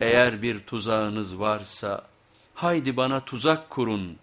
Eğer bir tuzağınız varsa haydi bana tuzak kurun.